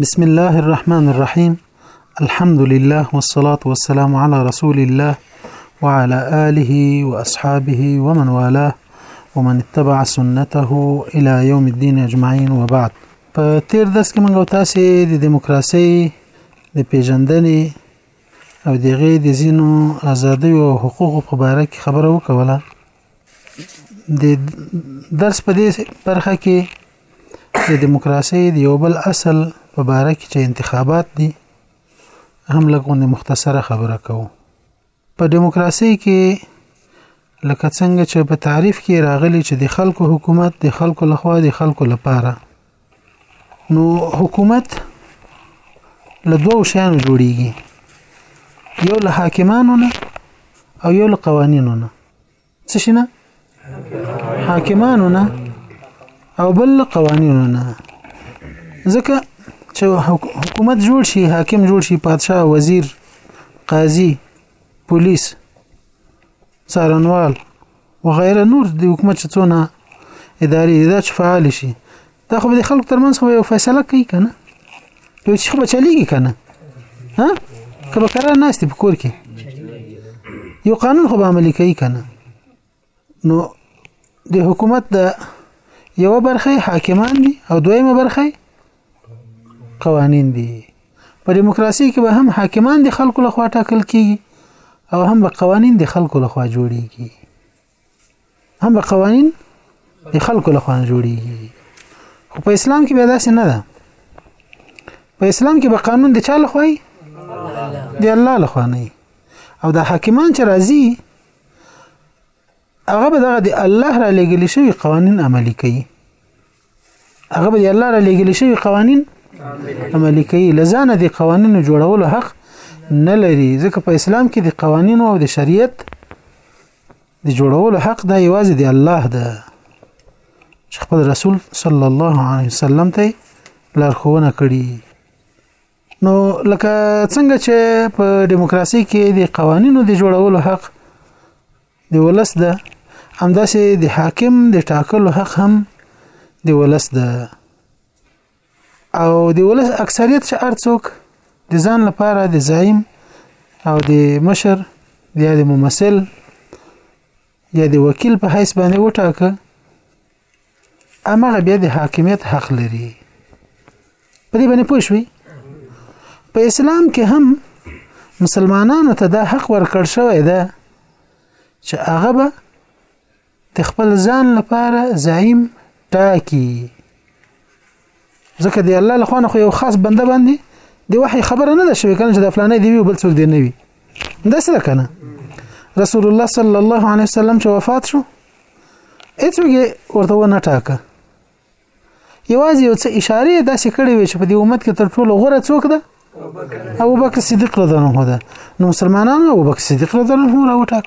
بسم الله الرحمن الرحيم الحمد لله والصلاة والسلام على رسول الله وعلى آله وأصحابه ومن والاه ومن اتبع سنته إلى يوم الدين أجمعين وبعد په تیر درس کې موږ تاسو د دیموکراسي د پیژندنې او دغه د زینو ازادي او حقوقو په اړه خبرو کوله د درس په دې برخه کې د دیموکراسي د یو بل اصل په باره کې چې انتخابات دي هم لګونه مختصره خبره کوو په دیموکراسي کې لکه څنګه چې په تعریف کې راغلي چې د خلکو حکومت د خلکو لخوا د خلکو لپاره نو حکومت له دوو شیانو جوړیږي یو له حاکمانو نه او یو له قوانینو نه څه شي نه حاکمانو نه او بل له قوانینو نه ځکه چې حکومت جوړ شي حاکم جوړ شي پادشاه وزیر قاضي پولیس څارنوال وغیره نور د حکومت چې څونه ادارې دا چې فعال شي دا خو به د خلکو ترمنځ خو یو فیصله کوي کنه یو څه به چلیږي کنه ها کله قرار ناشته په کور کې یو قانون خو به عملي کوي کنه نو د حکومت د یو برخه حاکمان دي او دویمه برخه قوانین دي په دیموکراسي کې به هم حاکمان د خلکو لخوا ټاکل کیږي او هم به قوانین د خلکو لخوا جوړیږي هم به قوانین د خلکو لخوا جوړیږي خو په اسلام کې به داسې نه ده په اسلام کې به قانون د چا لخوا وي د الله لخوا نه او د حاکمان چې راځي هغه به دغه د الله را لګل شوی قوانین عملی کوي هغه به الله را لېږل شوی قوانین عملی کوي لزانه دي قوانینو جوړولو حق نه لري ځکه په اسلام کې د قوانینو او د شریعت د جوړولو حق دا یوازې دی الله ده چې خپل رسول صلی الله علیه وسلم ته لارښوونه کړې نو لکه څنګه چې په دیموکراسي کې د قوانینو د جوړولو حق د ولس ده همداسې د حاکم د ټاکلو حق هم د ولس ده او د ولس اکثریت چې ارڅوک د ځان لپاره د زعیم او د مشر یا د ممثل یا د وکیل په حیث باندې وټاکه هماغه بیا د حاکمیت حق لري په دې باندې پوه شوي په اسلام کې هم مسلمانانو ته دا حق ورکړ شوی دی چې هغه به د خپل ځان لپاره زعیم ټاکي ځکه دی الله له خوانه خو یو خاص بنده باندې دی وحي خبره نه ده شوې کنه چې د فلانې دی وی بل څوک دی نه وی دا سره کنه رسول الله صلی الله علیه وسلم چې وفات شو هیڅوګ ورته و نه ټاکه یوازې یو څه اشاره داسې کړې وي چې په دې امت کې تر ټولو غوره څوک ده ابو بکر صدیق رضی الله عنه ده نو مسلمانانو ابو بکر صدیق رضی الله عنه راوټاک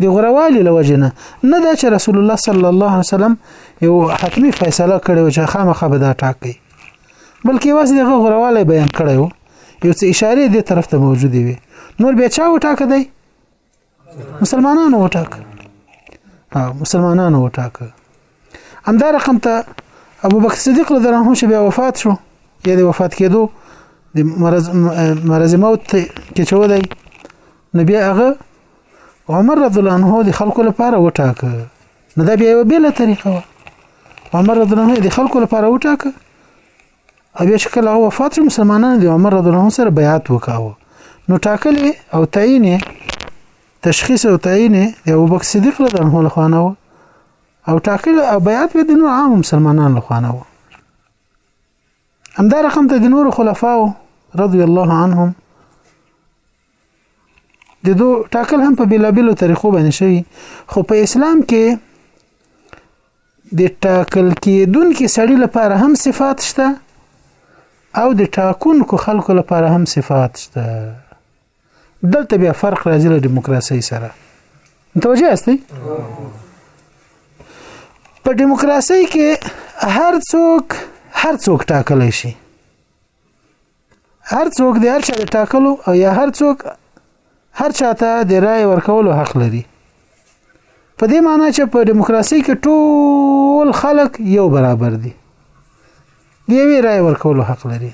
دی غروالي لوجنه نه دا چې رسول الله صلی الله علیه وسلم یو حتمی فیصله کړې و چې خامخا به دا ټاکي بلکې واس دغه غرواله بیان کړی و یو څه اشاره دې طرف ته موجوده وي نور بیا چا وټاکه دی مسلمانانو وټاک مسلمانانو وټاک همدا رقم ته ابو بکر صدیق رضی الله عنه بیا وفات شو یا د وفات کېدو د مرز مرز موت کې چولای نو بیا هغه عمر رضی الله عنه د خلکو لپاره وټاک نو دا بیا یو بل طریقه و عمر رضی الله عنه د خلکو لپاره وټاک او بیا چې کله هغه وفات شو مسلمانانو د عمر رضی الله عنه سره بیعت وکاوه نو ټاکلې او تعین تشخیص او تعین د ابوبکر صدیق رضی الله عنه لخوا نه او ټاکل او بیعت به د نور عام مسلمانانو لخوا نه و همدا رقم ته د نور خلفاو رضی الله عنهم د دو ټاکل هم په بیلابیلو طریقو باندې شوی خو په اسلام کې د ټاکل کېدونکي سړي لپاره هم صفات شته او د ټاکونکو خلکو لپاره هم صفات شته دلته بیا فرق راځي له دیموکراسي سره متوجه یاستئ په دیموکراسي کې هر څوک هر څوک ټاکلی شي هر څوک د هر چا د ټاکلو او یا هر څوک هر چا ته د رای ورکولو حق لري په دې معنی چې په دیموکراسي کې ټول خلک یو برابر دي د یوې رای ورکولو حق لري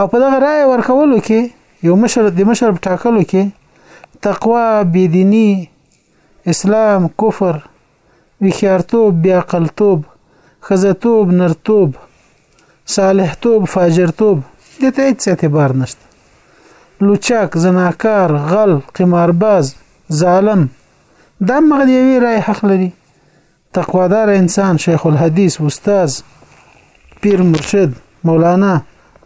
او په دغه رای ورکولو کې یو مشر د مشر په ټاکلو کې تقوا بيديني اسلام کفر ویښیارتوب، بیاقلتوب، ښځتوب، نرتوب، صالحتوب، فاجرتوب، دې ته هېڅ اعتبار نشته. لوچک، زناکار، غل، قمارباز، ظالم دا هم هغه د یوې رایې حق لري. تقوادار انسان، شیخ الحدیث، استاذ، پیر مرشد، مولانا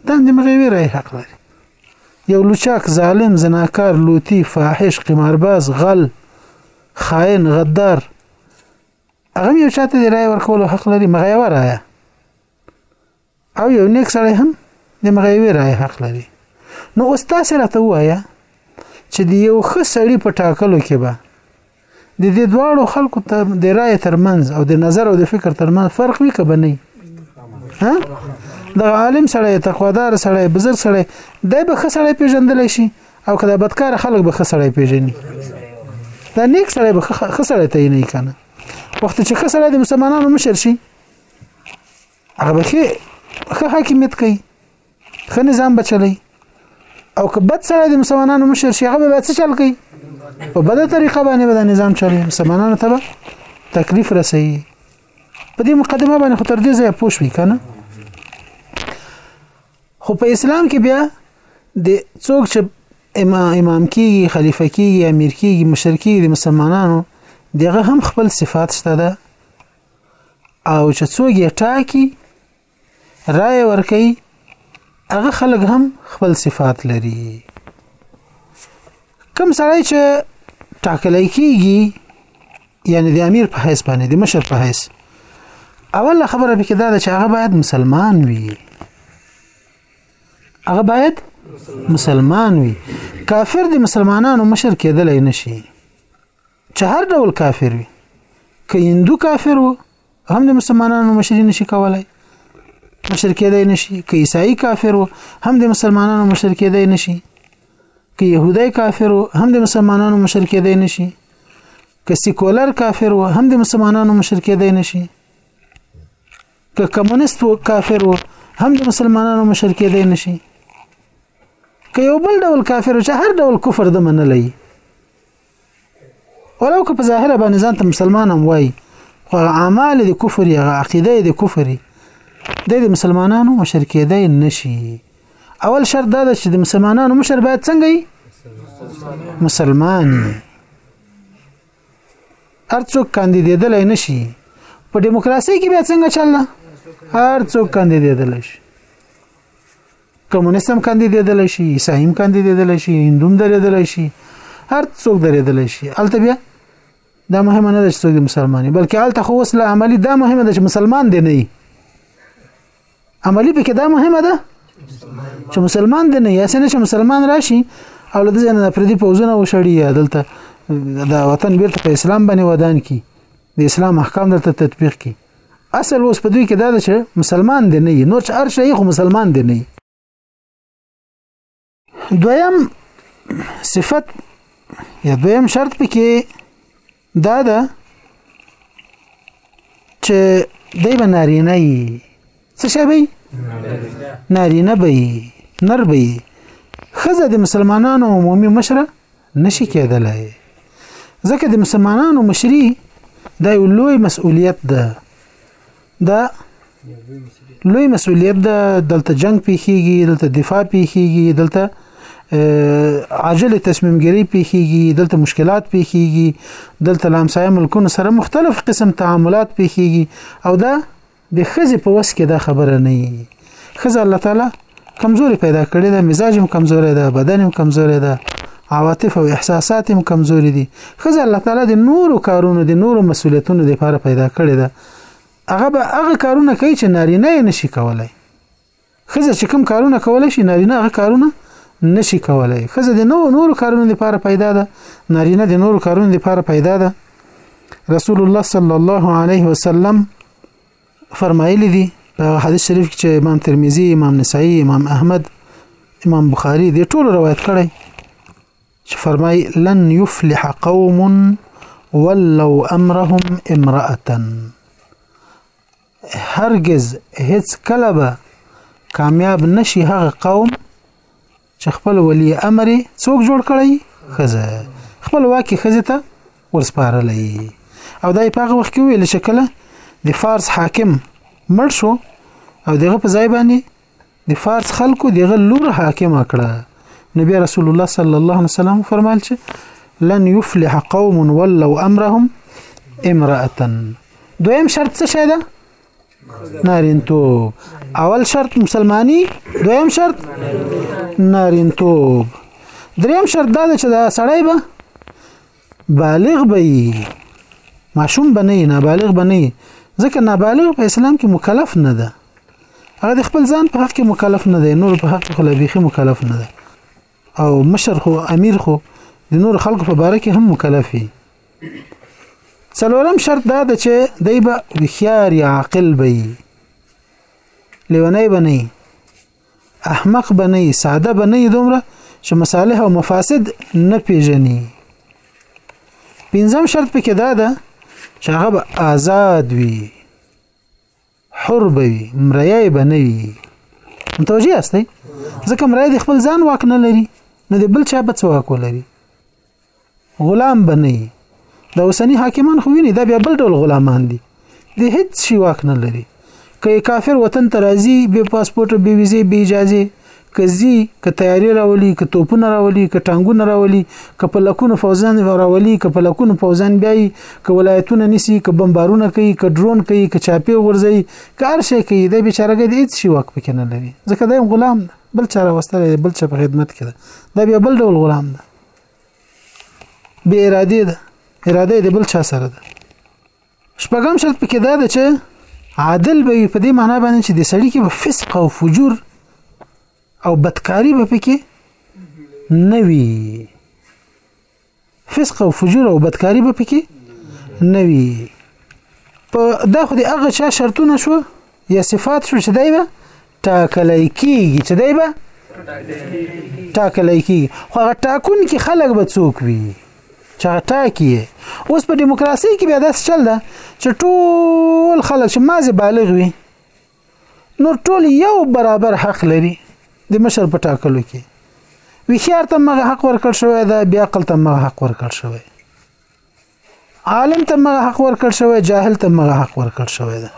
دا هم د هغه یوې رایې حق لري. یو لوچک، ظالم، زناکار، لوتی، فاحش، قمارباز، غل، خائن غدار هغه یو چاته دی رای ورکولو حق لري مغه یو رای او یو نیک سړی هم د مغه یو رای حق لري نو اوس تاسو راته وایا چې د یو ښه سړی په ټاکلو کې به د دې دواړو خلکو ته د رای ترمنځ او د نظر او د فکر ترمنځ فرق وی کبه نه ها د عالم سره تقوادار سره بزرګ سره د به خسړې پیژندل شي او که دا بدکار خلک به خسړی پیژني دا نیک سړی به خسړی ته نه کنه وخت چې خسړی د مسلمانانو مشر شي هغه به ښه حاکمیت کوي ښه نظام بچلی او که بد سړی د مسلمانانو مشر شي هغه به څه چل کوي په بده طریقه باندې به نظام چلی مسلمانانو ته به تکلیف رسي په دې مقدمه باندې خو تر دې ځای پوښوي کنه خو په اسلام کې بیا د څوک چې امام کیږي خلیفہ کیږي امیر کیږي مشر کیږي د مسلمانانو دغه هم خپل صفات شته ده او چې څوک یې ټاکي رائے ورکي هغه خلک هم خپل صفات لري کم سړی چې ټاکلی کیږي یعنی د امیر په حیث باندې د مشر په حیث اوله خبره به کې دا ده چې هغه باید مسلمان وي هغه باید مسلمان وي کافر د مسلمانانو مشر کېدلای نشي چې هر ډول کافر وي که هندو کافر وو هم د مسلمانانو مشر نشي کولای مشر کېدای نشي که عیسائی کافر وو هم د مسلمانانو مشر کېدای نشي که يهودي کافر و هم د مسلمانانو مشر کېدای نشي که سیکولر کافر و هم د مسلمانانو مشر کېدای نشي که کمونست و کافر و هم د مسلمانانو مشر کېدای نشي که یو بل ډول کافر چې هر ډول کفر د منلای ولو که په ظاهره باندې ځان ته مسلمان هم وای خو هغه اعمال د کفر یا هغه عقیده د کفر د د مسلمانانو مشر کېدای نشي اول شرط دا ده چې د مسلمانانو مشر باید څنګه وي مسلمان هرڅوک کاندیدېدلای نشي په دیموکراسي کې بیا څنګه چل نه هرڅوک کاندیدېدلای شي کمونیست هم کاندیدېدلی شي عیسايي هم کاندیدېدلی شي هندو هم درېدلی شي هر څوک درېدلی شي هلته بیا دا مهمه نه ده چې څوک د مسلمانې بلکې هلته خو اوس له عملی دا مهمه ده چې مسلمان دی نه وي عملی پکې دا مهمه ده چې مسلمان دی نه یا څنګه چې مسلمان راشي او له دې نه پردي پوزونه وشړي یا دلته دا وطن بیرته په اسلام باندې ودان کی د اسلام احکام دلته تطبیق کی اصل اوس په دوی کې دا ده چې مسلمان دی نه نور چې هر شي خو مسلمان دی نه دویم صفت یا دویم شرط پکې دا ده چې دی به نارینه یي څه شی به نارینه به نر به خزه د مسلمانانو عمومي مشره نشي کېدلای ځکه د مسلمانانو مشري دا یو لوی مسؤلیت ده دا لوی مسؤلیت ده دلته جنگ پیخیږي دلته دفاع پیخیږي دلته عاجل تصمیم ګیری پیخیږي دلته مشکلات پیخیږي دلته لامسای ملکونو سره مختلف قسم تعاملات پیخیږي او دا د ښځې په وس کې دا خبره نه وي ښځه الله تعالی کمزوري پیدا کړې ده مزاج هم کمزوري ده بدن هم کمزوري ده عواطف او احساسات هم کمزوري دي خزه الله تعالی د نورو کارونو د نورو مسولیتونو لپاره پیدا کړې ده هغه به هغه کارونه کوي چې نارینه یې نشي کولای ښځه چې کوم کارونه کولای شي نارینه هغه کارونه نشي کولای ښځه د نو نور کارونو لپاره پیدا ده نارینه د نور کارونو لپاره پیدا ده رسول الله صلی الله علیه وسلم فرمایلی دی په حدیث شریف کې چې امام ترمذی امام نسائی امام احمد امام بخاری دې ټول روایت کړي چې فرمای لن يفلح قوم ولو امرهم امراه هرګز هیڅ کله به کامیاب نشي هغه قوم چې خپل ولی امر څوک جوړ کړی خزه خپل واکي خزه ته ورسپارلې او دای په هغه وخت کې ویل شکله د فارس حاکم مړ شو او دغه په ځای باندې د فارس خلکو دغه لور حاکم کړه نو بیا رسول الله صلی الله علیه وسلم فرمایل چې لن يفلح قوم ولو امرهم امراه دویم شرط څه شه ده نارینتوب اول شرط مسلمانی دویم شرط نارینتوب دریم شرط دا چې دا سړی به بالغ به یي ماشوم به نه یي نابالغ به نه یي ځکه نابالغ په اسلام کې مکلف نه ده هغه د خپل ځان په حق کې مکلف نه دی نور په حق کې خو لا بیخي مکلف نه دی او مشر خو امیر خو د نور خلکو په باره کې هم مکلف وي څلورم شرط دا ده چې دی به هوښیار یا عاقل به وي لیونی به نه احمق به نه ساده به نه دومره چې مصالح او مفاسد نه پیژني پنځم شرط پکې دا ده چې هغه به آزاد وي حر به وي مریای به نه وي متوجه یاستئ ځکه مریای د خپل ځان واک نه لري نه د بل چا په څه واک ولري غلام به نه دا اوسنی حاکمان خو ویني دا بیا بل ډول غلامان دي د هیڅ شي واک نه لري که کافر وطن ته راځي به پاسپورت به ویزه به اجازه کزي که تیاری راولي که توپونه راولي که ټانګونه راولي که په لکونو فوزان راولي که په لکونو فوزان بیاي که ولایتونه نسی که بمبارونه کوي که ډرون کوي که چاپی ورځي که هر شي کوي د بیچارهګي د هیڅ شي واک پکې نه لري ځکه دا غلام بل چاره وسته بل چا په خدمت کې ده دا بیا بل ډول غلام ده به اراده ده اراده د بل چا سره ده شپږم شرط پکې دا ده چې عادل به په دې معنی باندې چې د سړی کې به فسق او فجور او بدکاری به پکې نه وي فسق او فجور او بدکاری به پکې نه وي په دا خو د هغه چا شرطونه شو یا صفات شو چې دایمه ټاکلی کیږي چې دی به ټاکلی کیږي خو هغه ټاکون کې خلک به څوک وي چې هغه ټاکي اوس په دیموکراسي کې بیا داسې چل ده چې ټول خلک چې مازې بالغ وي نو ټول یو برابر حق لري د مشر په ټاکلو کې ویخیار ته مغه حق ورکړ شوی دا بیا عقل ته مغه حق ورکړ شوی عالم ته مغه حق ورکړ شوی جاهل ته مغه حق ورکړ شوی ده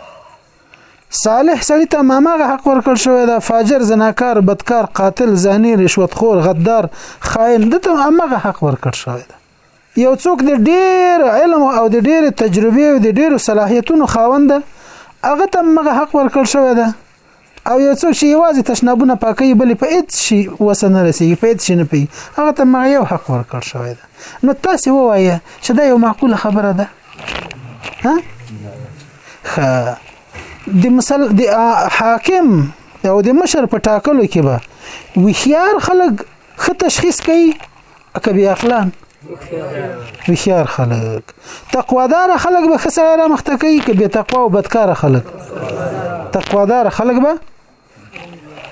صالح سړی ته مامغه حق ورکړ شوی ده فاجر زناکار بدکار قاتل زانی رشوتخور غدار خائن دته مامغه حق ورکړ شوی ده یو څوک د ډیر علم او د ډیر تجربه او د ډیر صلاحیتونو خاوند هغه ته مغه حق ورکړ شوی ده او یو څوک چې یوازې تشنابونه پاکوي بلې په هیڅ شي وسه نه رسېږي په هیڅ شي نه پوهېږي هغه ته مغه یو حق ورکړ شوی ده نو تاسې ووایه چې دا یو معقوله خبره ده ها ښه د مسل د حاکم او د مشر په ټاکلو کې به وښیار خلک ښه تشخیص کوي که بی اخلان هوښیار خلک تقوادار خلک به خسړه را مخته کوي که بی تقوا او بدکار خلک تقوادار خلک به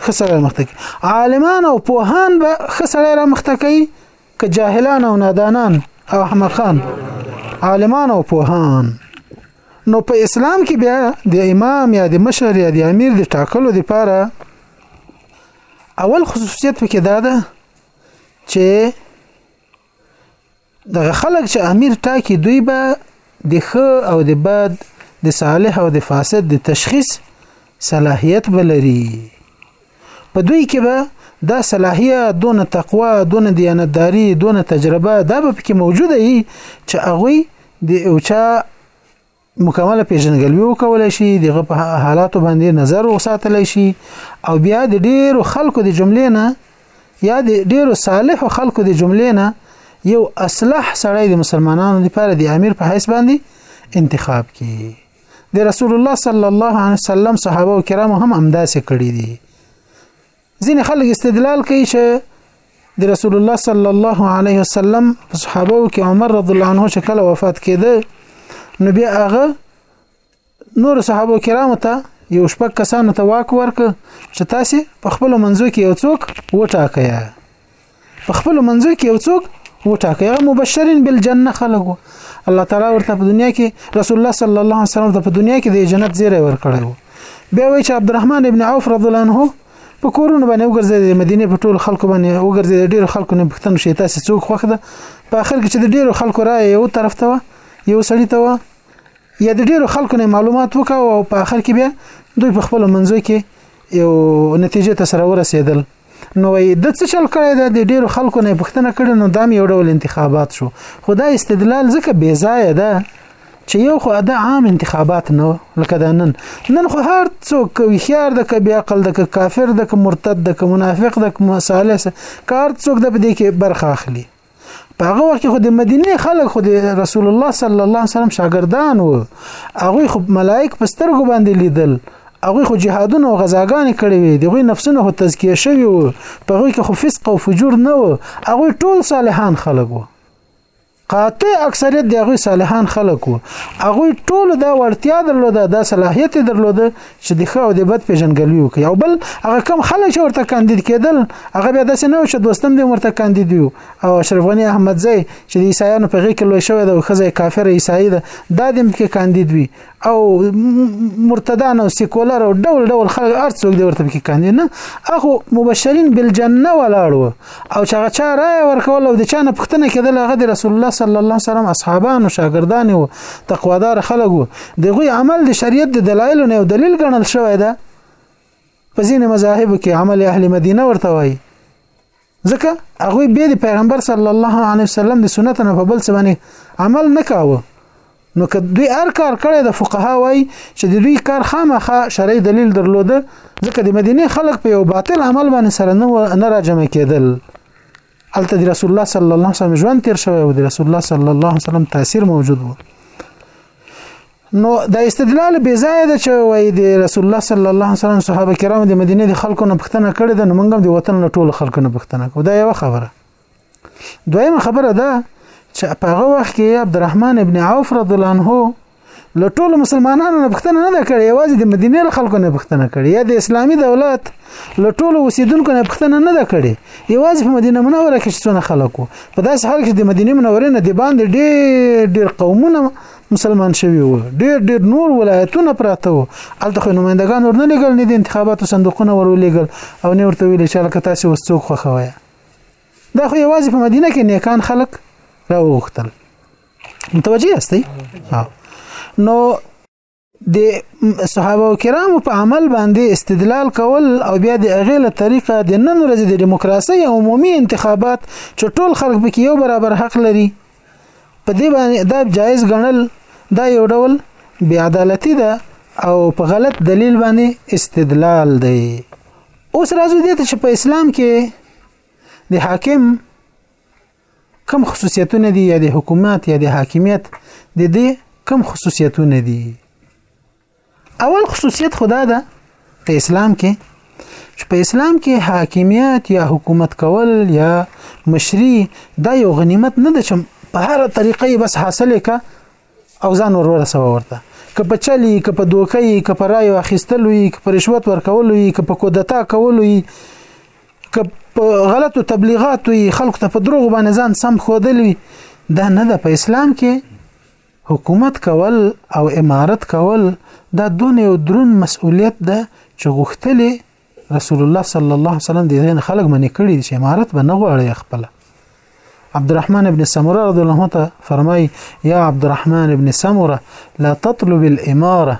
خسړه مخته کوي عالمان او پوهان به خسړه را مخته کوي که جاهلان او نادانان او احمقان عالمان او پوهان نو په اسلام کې بیا د امام یا د مشر یا د امیر د ټاکلو لپاره اول خصوصیت پکې دا ده چې دغه خلک چې امیر ټاکي دوی به د ښه او د بد د صالح او د فاسد د تشخیص صلاحیت بلري په دوی کې به دا صلاحیت دون تقوا دون دیانتداری دون تجربه دا به پکې موجوده وي چې هغه د اوچا مکمله پیژندګلوي وکولای شي دغه په حالاتو باندې نظر وساتلی شي او بیا د ډیرو خلکو د جملې نه یا د ډیرو صالح خلکو د جملې نه یو اصلح سړی د مسلمانانو لپاره د امیر په حیث باندې انتخاب کی د رسول الله صلی الله علیه وسلم صحابه کرام هم همداسې کړی دي ځینې خلک استدلال کوي چې د رسول الله صلی الله علیه وسلم صحابه او کې عمر رضی الله عنه چې کله وفات کېده نو بیا هغه نور صحابه کرامو ته یو شپږ کسانو ته واک ورک چې تاسو په خپل منځو کې یو څوک وټاکئ په خپل منځو کې یو څوک وټاکي هغه مبشرین بالجنه خلق وو الله تعالی ورته په دنیا کې رسول الله صلی الله علیه وسلم ته په دنیا کې د جنت زیری ورکړی وو بیا وایي چې عبدالرحمن ابن عوف رضی الله عنه په کورونو باندې وګرځي مدینه په ټول خلکو باندې وګرځي ډیر خلکو نه پښتنه شي تاسو څوک خوخ ده په اخر کې چې د ډیرو خلکو رائے یو طرف ته یو سړی ته یا د ډیرو خلکو نه معلومات وکاو او په اخر کې بیا دوی په خپل منځو کې یو نتیجه ته سره ورسېدل نو وای د څه چل کړی دا د ډیرو خلکو نه پښتنه کړي نو دام یو ډول انتخابات شو خدا استدلال ځکه بې ځای ده چې یو خو دا عام انتخابات نه لکه دا نن نن خو هر څوک کوي خيار د کبي عقل د کافر د مرتد د منافق د مصالح کار څوک د دې کې برخه اخلي په هغه وخت کې خو د مدینه خلک خو د رسول الله صلی الله علیه وسلم شاګردان وو هغه خو ملائک په سترګو باندې لیدل هغه خو جهادونه او غزاګانې کړې وي دغه نفسونه خو تزکیه شوی وو په هغه کې خو فسق او فجور نه وو هغه ټول صالحان خلک وو قاطع اکثریت د هغه صالحان خلک وو هغه ټول دا ورتیا درلوده دا صلاحیت درلوده چې د ښه او د بد پیژندګلوي وکړي او بل هغه کم خلک چې ورته کاندید کېدل هغه بیا داسې نه و چې دوستم دې ورته کاندید وي او اشرف غني احمدزی چې د عیسایانو په غېږ کې لوی شوی دی او ښځه یې کافره عیسایي ده دا دې پکې کاندید وي او مرتدان او سیکولر او ډول ډول خلک هر څوک دې ورته پکې کاندید نه اخو مبشرین بالجنه ولاړ وو او چې هغه چا رائے ورکول او د چا نه پښتنه کېدل هغه د رسول الله صلی الله علیه وسلم اصحابانو شاګردان او تقوادار خلک وو دغه عمل د شریعت د دلایلو نه دلیل ګڼل شوی دی په ځینې مذاهب کې عمل اهل مدینه ورته وایي ځکه هغه به د پیغمبر صلی الله علیه وسلم د سنت نه په بل څه باندې عمل نه کاوه نو که دوی هر کار کړی د فقها وای چې د دوی کار خامخا شرعي دلیل درلوده ځکه د مدینه خلک په یو باطل عمل باندې سره نه راجم کېدل الته د رسول الله صلی الله علیه وسلم ژوند تیر شوی او د رسول الله صلی الله علیه وسلم تاثیر موجود وو نو د استدلال بې ځای ده چې وای د رسول الله صلی الله علیه وسلم صحابه کرام د مدینه د خلکو نه پښتنه کړې ده نو موږ هم د وطن له ټولو خلکو نه پښتنه کوو دا یو خبره دویمه خبره ده چې په هغه وخت کې عبدالرحمن ابن عوف رضی الله عنه له ټولو مسلمانانو نه پښتنه نه کړې یوازې د مدینه له خلکو نه پښتنه کړې یا د اسلامي دولت له ټولو اوسیدونکو نه پښتنه نه کړې یوازې په مدینه منوره کې څونه خلکو په داسې حال کې د مدینه منورې نه د باندې ډېر ډېر قومونه مسلمان شوی وو ډېر ډېر نور ولایتونه پراته وو الته خو نمائندګان ورنه لګل نه د انتخاباتو صندوقونه ورولېګل او نه ورته ویل چې لکه تاسو وسڅوک خوخوي دا خو یوازې په مدینه کې نیکان خلک راوغوښتل متوجه یاستئ نو د صحابه کرامو په عمل باندې استدلال کول او بیا د هغه له طریقه د نن ورځې د دیموکراسي او عمومي انتخابات چې ټول خلک پکې یو برابر حق لري په دې باندې دا جایز ګڼل دا یو ډول بی عدالتی ده او په غلط دلیل باندې استدلال دی اوس راځو دې ته چې په اسلام کې د حاکم کم خصوصیتونه دي یا د حکومت یا د حاکمیت د دې کم خصوصیتونه دي اول خصوصیت خدا ده په اسلام کې چې په اسلام کې حاکمیت یا حکومت کول یا مشری دا یو غنیمت نه ده چې په هر طریقه بس حاصله کا او ځان ورور سوا ورته که په چلی که په دوکې که په رایو اخیستلو یې که په رشوت ورکولو یې که په کودتا کولو یې که په غلطو تبلیغاتو یې خلکو ته په دروغ باندې ځان سم خودلوي دا نه ده په اسلام کې حکومت کول او امارت کول دا دونه یو درون مسؤلیت ده چې غوښتلې رسول الله صلی الله علیه وسلم د دین خلک منې کړي چې امارت به نه غواړي خپل عبد الرحمن ابن سمره رضی الله عنه فرمای یا عبد الرحمن ابن سمره لا تطلب الاماره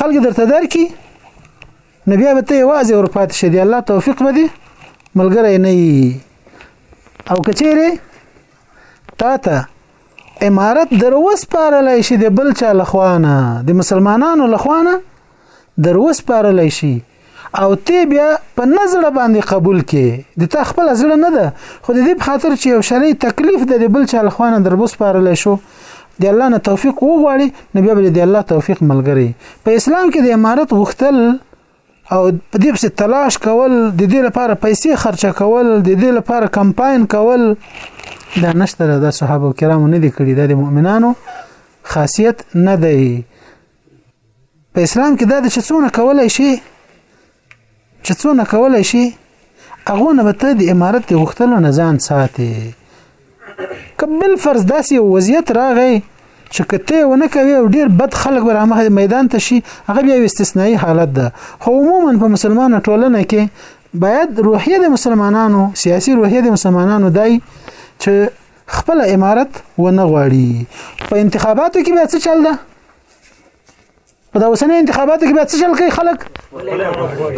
خلک درته درکي نو بیا به ته یوازې ورپاتې شې دی الله توفیق به دې ملګری نه او کچېرې تا ته امارت دروس پارلای شي د بل چا لخوانه د مسلمانانو لخوانه دروس پارلای شي او ته بیا په نظر باندې قبول کې د تا خپل زړه نه ده خو د دې په خاطر چې یو شری تکلیف د بل چا لخوانه در بسپارل شو د الله نه توفیق وغواړي نو بیا به د الله توفیق ملګری په اسلام کې د امارت غوښتل او په دې پسې تلاش کول د دې لپاره پیسې خرچه کول د دې لپاره کمپاین کول دا نشته د صحابه کرامو نه دي کړی د مؤمنانو خاصیت نه دی په اسلام کې دا د چې څونه کولای شي چې څونه کولای شي هغه نه به ته د امارت د غختلو نه ځان ساتي کبل فرض داسې وضعیت راغی چې کته ونه کوي او ډیر بد خلک به رامخ میدان ته شي هغه بیا استثنایی حالت ده خو عموما په مسلمانو ټولنه کې باید روحیه د مسلمانانو سیاسي روحیه د مسلمانانو دای چې خپل امارت و نه غواړي په انتخاباتو کې بیا څه چل ده په دا اوسنۍ انتخاباتو کې بیا څه چل کوي خلک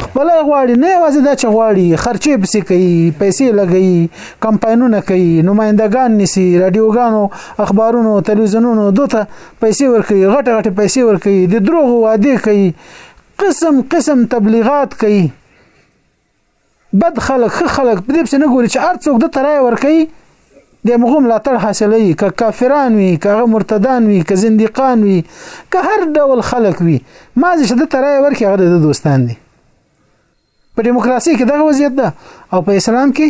خپل غواړي نه یوازې دا چې غواړي خرچې پسې کوي پیسې لګي کمپاینونه کوي نمائندګان نسی رادیوګانو اخبارونو تلویزیونونو دوته پیسې ورکوي غټه غټه پیسې ورکوي د دروغ وعده کوي قسم قسم تبلیغات کوي بد خلک ښه خلک په دې پسې نه ګوري چې هر څوک د ترای ورکوي د مغو ملاتړ حاصلوي که کافران وي که هغه مرتدان وي که زنديقان وي که هر ډول خلک وي ما چې د ترای ورکي هغه د دوستان دي په دیموکراسي کې دغه وضعیت ده او په اسلام کې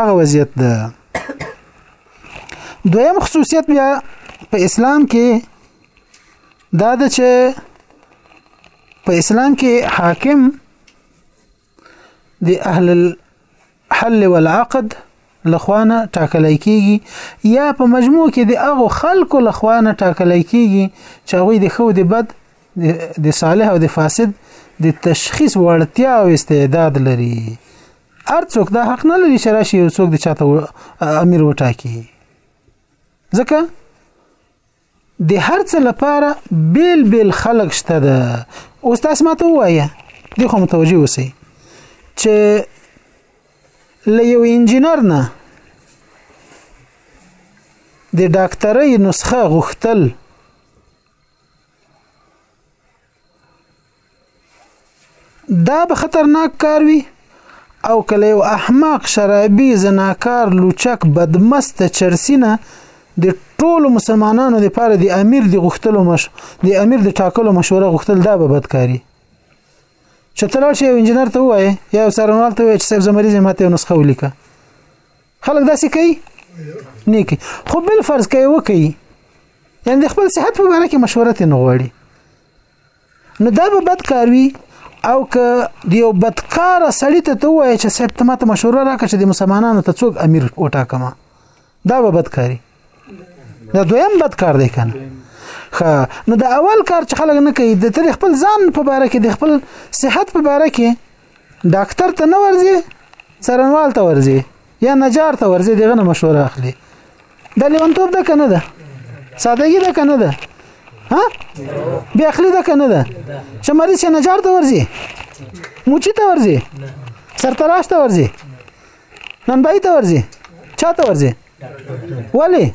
هغه وضعیت ده دویم خصوصیت بیا په اسلام کې دا د چې په اسلام کې حاکم د اهل الحل والعقد لخوانه ټاکلای کیږي یا په مجموع کې د هغو خلکو لخوانه ټاکلای کیږي چې هغوی د ښو د بد د صالح او د فاسد د تشخیص وړتیا او استعداد لري هر څوک دا حق نه لري چې راشي یو څوک د چاته امیر وټاکي ځکه د هر څه لپاره بیل بیل خلق شته ده اوس تاسو ماته وایه دی خو متوجه اوسئ چې له یو انجینر نه د ډاکټرۍ نسخه غوښتل دا به خطرناک کار وي او کله یو احمق شرابي زناکار لوچک بدمست چرسینه د ټولو مسلمانانو لپاره د امیر د غختلو مش د امیر د ټاکلو مشوره غختل دا به بدکاری چې تلل شي انجنیر ته وایي یا سرنوال ته وایي چې صاحب زمریزه ماته نسخه ولیکه خلک داسې کوي نه کوي خو بل فرض کوي وکي یعنی د خپل صحت په اړه کې مشوره ته نه غواړي نو دا به بد کار وي او که د یو بدکار سړی ته ته وایې چې صاحب ته ماته مشوره راکړه چې د مسلمانانو ته څوک امیر وټاکم دا به بدکاری دا دویم بدکار دی کنه خا نو د اول کار چې خلک نه کوي د تر خپل ځان په باره کې د خپل صحت په باره کې ډاکټر ته نه ورځي څرنوال ته ورځي یا نجار ته ورځي دغه نه مشوره اخلي د لیونتوب ده کنه ده سادهګي ده کنه ده ها بی اخلي ده کنه ده چې مریض چې نجار ته ورځي موچی ته ورځي سرتراش ته ورځي ننبای ته ورځي چا ته ورځي ولی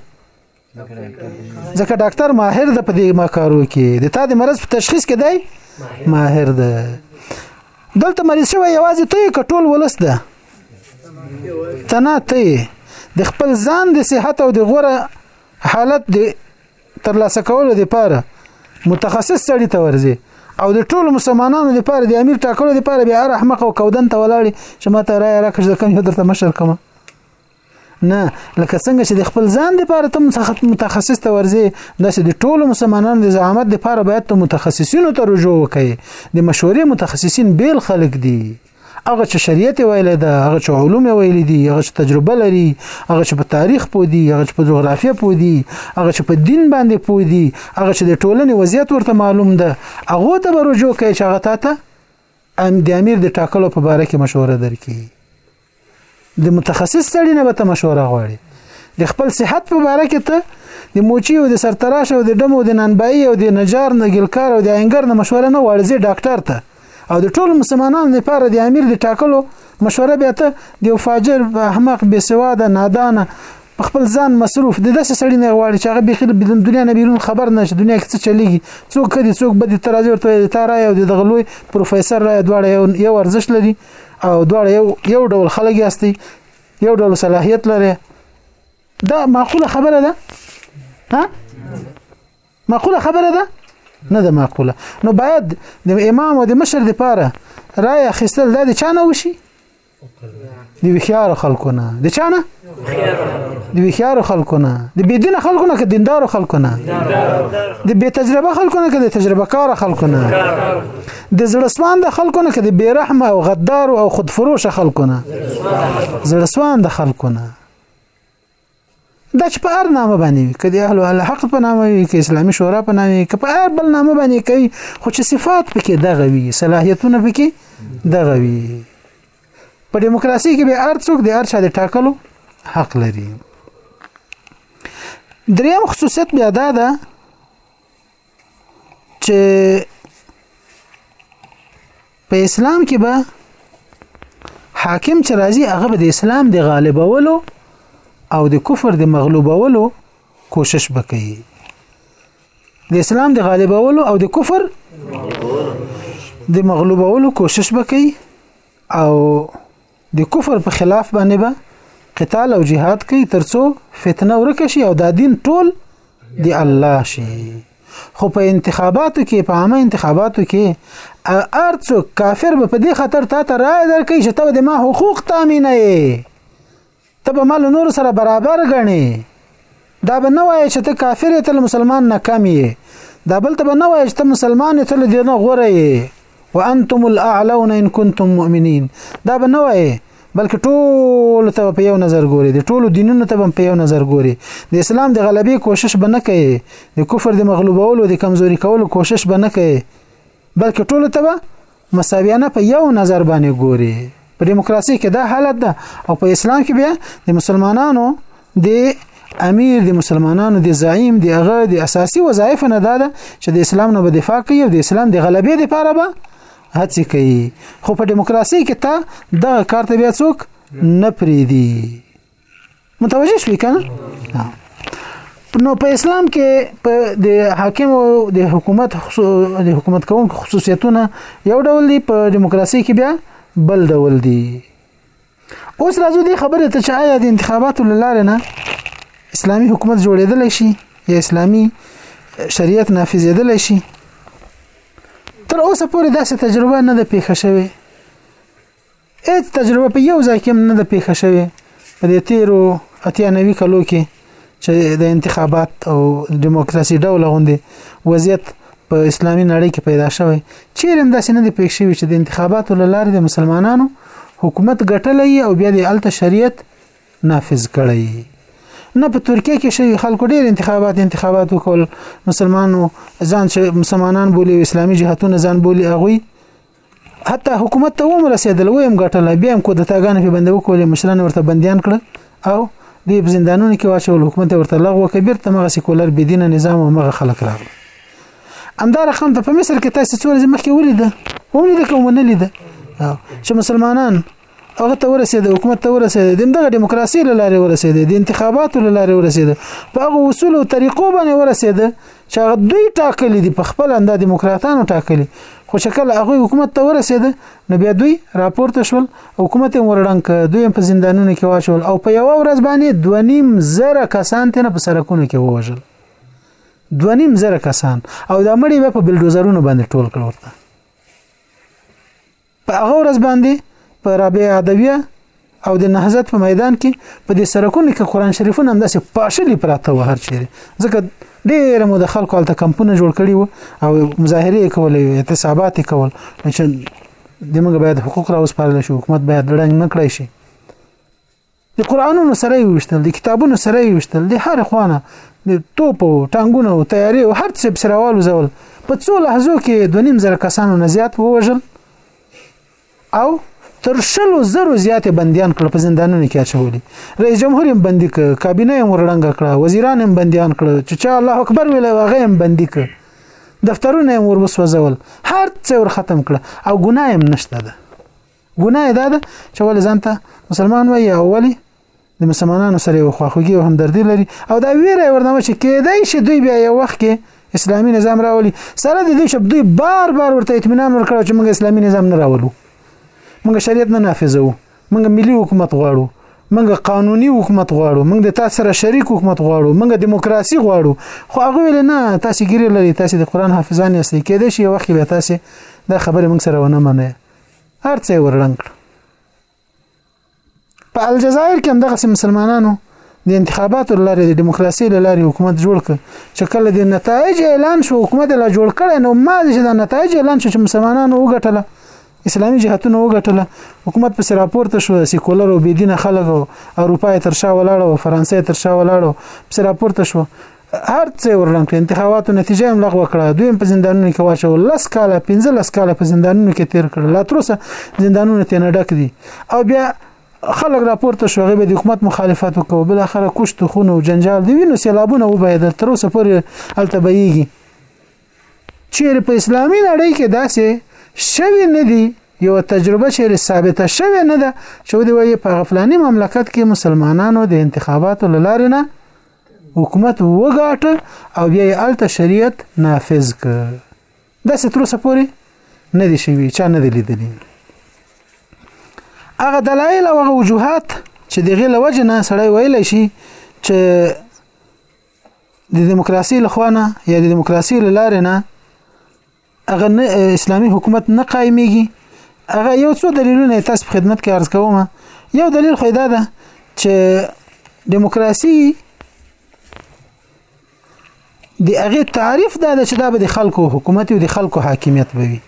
ځکه ډاکټر ماهر د په دې ما کارو کې د تا د مرض په تشخیص کې دی ماهر ده دلته مریض شوی یوازې ته یې کټول ولس ده ته نه ته د خپل ځان د صحت او د غوره حالت د ترلاسه کولو لپاره متخصص سړی ته ورځي او د ټولو مسلمانانو لپاره د امیر ټاکلو لپاره بیا احمق او کودن ته ولاړ چې ما ته رائے راکړه ځکه یو درته مشر کوم نه لکه څنګه چې د خپل ځان لپاره ته متخصص ته ورځي داسې د ټولو مسلمانانو د زعامت لپاره باید ته متخصصینو ته رجوع وکړي د مشورې متخصصین بیل خلک دي هغه چې شریعت ویل ده هغه چې علوم ویل دي هغه چې تجربه لري هغه چې په تاریخ پوه دي هغه چې په جغرافیه پوه دي هغه چې په دین باندې پوه دي هغه چې د ټولنې وضعیت ورته معلوم ده هغه ته به رجوع کوي چې هغه ته ام د امیر د ټاکلو په باره کې مشوره درکړي د متخصص سړي نه به مشوره غواړي د خپل صحت په باره کې ته د موچي او د سرتراش او د ډم او د نانبایي او د نجار نه ګلکار او د انګر نه مشوره نه غواړي ځې ډاکټر ته او د ټول مسلمانانو لپاره د امیر د ټاکلو مشوره بیا ته د فاجر احمق بې سواده نادانه په خپل ځان مصروف د داسې سړی نه غواړي چې هغه بيخي بدون دنیا نه بیرون خبر نه چې دنیا کې څه چلیږي څوک کدي څوک به د ترازی ورته د تارای او د غلوی پروفیسور را دواړه یو ارزښت لري او دواړه یو یو ډول خلک یاستي یو ډول صلاحیت لري دا معقوله خبره ده ها معقوله خبره ده نه ده معقوله نو باید د امام او د مشر د پاره رای اخیستل د چانه وشي د وخيار خلکو نه د چانه د ویخیارو خلکو نه د بيدین خلکو نه که دیندارو خلکو نه د بی تجربه خلکو نه که د تجربه کار خلکو نه د زړسوان د خلکو نه که د بیرحم او غدار او خودفروش خلکو نه زړسوان د خلکو نه دا چې په هر نامه باندې وي کدي اهل الحق په نامه وي کې اسلامي شورا په نامه وي که په هر بل نامه باندې کوي خو چې صفات پکې دغه وي صلاحیتونه پکې دغه وي په دیموکراسي کې به ارڅوک د ارچا د ټاکلو حق لري دریم خصوصیت بیا دا ده چې په اسلام کې به حاکم چې راځي هغه به د اسلام د غالبولو او د کفر د مغلوبولو کوشش وکړي د اسلام د غالبولو او د کفر د مغلوبولو کوشش وکړي او د کفر په خلاف باندې به قتال او جهاد کوي ترڅو فتنه ورکه شي او دا دین ټول دی الله شي خو په انتخاباتو کې په عامه انتخاباتو کې ارڅو کافر به په دې خاطر تا ته رائے درکې چې ته د ما حقوق تامینې ته به ما له نورو سره برابر ګڼې دا به نه وایې چې ته کافر یې ته له مسلمان نه کم یې دا بل ته به نه وایې چې ته مسلمان یې ته له دې نه غوره یې وانتم الاعلون ان کنتم مؤمنین دا به نه وایې بلکې ټول ته په یو نظر ګوري د ټولو دینونو ته په یو نظر ګوري د اسلام د غلبې کوشش به نه کوي د کفر د مغلوبولو د کمزوري کولو کوشش به نه کوي بلکې ټول ته به مساویانه په یو نظر باندې ګوري په دیموکراسي کې دا حالت ده او په اسلام کې بیا د مسلمانانو د امیر د مسلمانانو د زعیم د هغه د اساسي وظایف نه ده چې د اسلام نه به دفاع کوي او د اسلام د غلبې لپاره به هڅه کوي خو په دیموکراسي کې ته دغه کارت بیا څوک نه پریدي متوجه شوي کنه نو په اسلام کې په د حاکم او د حکومت د حکومت کوونکو خصوصیتونه یو ډول دي په دیموکراسي کې بیا بل ډول دي اوس راځو د خبره ته چې آیا د انتخاباتو لاره نه اسلامی حکومت جوړیدل شي یا اسلامی شریعت نافذیدل شي تر اوسه پورې داسې تجربه نه ده پیښه شوې هیڅ تجربه په یو ځای کې هم نه ده پیښه شوې په دې تیرو اتیا نوي کلو کې چې د انتخابات او دیموکراسي ډول غوندي وضعیت په اسلامي نړۍ کې پیدا شوی چیرې هم داسې نه دی پېښ شوی چې د انتخاباتو له لارې د مسلمانانو حکومت ګټلی او بیا د الته شریعت نافذ کړی نه په ترکیه کې شوی خلکو ډیر انتخابات انتخابات وکول مسلمانانو ځان چې مسلمانان بولی اسلامي جهاتونه ځان بولی هغه حتی حکومت ته هم رسېدل و هم ګټل بیا هم کودتاګانې په بندې وکولې مشران ورته بندیان کړه او دوی په زندانونو کې واچول حکومت ورته لغوه کړ بیرته مغه سیکولر بيدینه نظام او مغه خلک راغله همدا رقم ته په مصر کې تاسو څو ورځې مخکې ولیده ولیده کوم نه لیده چې مسلمانان هغه ته ورسېد حکومت ته ورسېد د دغه دیموکراسي له لارې ورسېد د انتخاباتو له لارې ورسېد په هغه اصول او طریقو باندې ورسېد چې هغه دوی ټاکلي دي په خپل انده دیموکراتانو ټاکلي خو شکل هغه حکومت ته ورسېد نو بیا دوی راپورته شول حکومت یې ورډنګ ک دوی په زندانونو کې واچول او په یو ورځ باندې 2.5 زره کسان تنه په سرکونو کې ووژل 2.5 زره کسان او دا مړي په بلډوزرونو باندې ټول کړ ورته په هغه ورځ باندې په رابع عدویه او د نهضت په میدان کې په دې سرکونو کې قران شریفونه همداسې پاشلي پراته و هر چیرې ځکه ډېر مو د خلکو هلته کمپونه جوړ کړي وو او مظاهرې کولې اعتصابات کول چې د موږ باید حقوق را وسپارل شي حکومت باید ډنګ نه کړی شي د قرانونو سره یې وشتل د کتابونو سره یې وشتل د هر خوانه د توپو ټانګونو او تیارې او هر څه سره والوزول په څو لحظو کې د نیم زره کسانو نه زیات ووژل او تر شلو زرو زیات بندیان کړ په زندانونو کې اچولي رئیس جمهور هم بندي کړ کابینه هم ورړنګ کړه وزیران هم بندیان کړ چې چا الله اکبر ویل هغه هم بندي کړ دفترونه هم ور وسوځول هر څه ور ختم کړ او ګناه هم نشته ده ګناه دا ده چې ول ځان ته مسلمان وي او ولي د مسلمانانو سره یو خواخوږي او همدردي لري او دا ویره ورنه چې کېدای شي دوی بیا یو وخت کې اسلامي نظام راولي سره د دې چې دوی بار بار ورته اطمینان ورکړ چې موږ اسلامي نظام نه راولو موږ شریعت نه نافذو موږ ملي حکومت غواړو موږ قانوني حکومت غواړو موږ د تاسو سره شریک حکومت غواړو موږ دیموکراسي غواړو خو هغه ویل نه تاسو ګری لري تاسو د قران حافظان یاست کېدای شي وخت به تاسو دا خبره موږ سره ونه منئ هر څه ورړنګ کړ په الجزایر کې هم دغه مسلمانانو د انتخاباتو لارې د دیموکراسي لارې حکومت جوړ ک چې کله د نتایج اعلان شو حکومت لا جوړ کړي نو ما د نتایج اعلان شو چې مسلمانانو وګټله اسلامي جهاتونه وګټله حکومت پس راپورته شو سیکولر او بيدینه خلک او اروپا تر شا ولاړو فرانسې تر شا ولاړو پس راپورته شو هر څه ورلنډ کړ انتخاباتو نتیجه هم لغوه کړه دوی په زندانونو کې واچو لس کاله 15 کاله په زندانونو کې تیر کړ لا تر اوسه زندانونه تنه ډک دي او بیا خلک راپورته شو غیبه د حکومت مخالفت وکړو بل اخره کوشت خونه او جنجال دی وینو سیلابونه وبهیدل تر اوسه پورې التبیږي چیرې په اسلامي نړۍ کې داسې شوی نه دی یو تجربه چې ثابته شوه نه ده چې دی وایي په غفلانی مملکت کې مسلمانانو د انتخاباتو لاره نه حکومت وګاټه او بیا یې الته شریعت نافذ ک دا ستر اوسه پوری نه دی شوی چا نه دی لیدلی هغه دلایل او هغه وجوهات چې دغه لوجه نه سړی ویلی شي چې د دیموکراسي لخوانه یا د دیموکراسي لاره نه هغه نه اسلامي حکومت نه قائميږي هغه یو څو دلیلونه تاسو په خدمت کې عرض کوم یو دلیل خو دا ده چې دیموکراسي د هغه تعریف دا ده چې دا به د خلکو حکومت او د خلکو حاکمیت به وي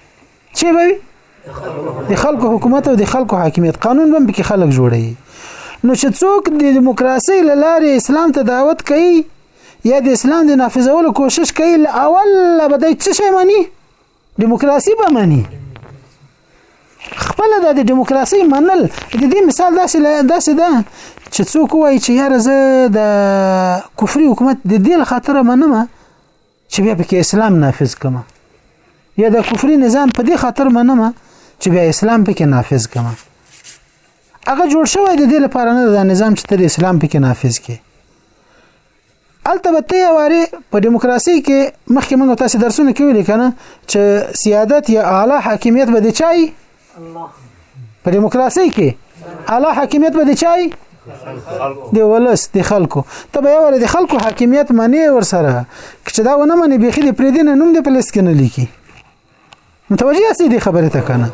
چې به وي د خلکو حکومت او د خلکو حاکمیت قانون به پکې خلک جوړي نو چې څوک د دیموکراسي لاره اسلام ته دعوت کوي یا د اسلام د نافذولو کوشش کوي اول به د څه شي مانی دیموکراسي به مانی خپل د دیموکراسي منل د دې مثال داسې داسې ده چې څوک وایي چې یاره زه د کفري حکومت د دې خاطر منم چې بیا پکې اسلام نافذ کما یا د کفري نظام په دې خاطر منم چې بیا اسلام پکې نافذ کما هغه جوړ شوی د دې لپاره نه د نظام چې تر اسلام پکې نافذ کې الته به ته واره په دیموکراسي کې مخکې موږ تاسو درسونه کې ویل کنه چې سیادت یا اعلی حاکمیت به د چای الله په دیموکراسي کې اعلی حاکمیت به د چای د ولس د خلکو ته به وره د خلکو حاکمیت معنی ور سره چې دا ونه معنی بيخي د پریدین نوم د پلیس کې نه لیکي متوجه سي دي خبره ته کنه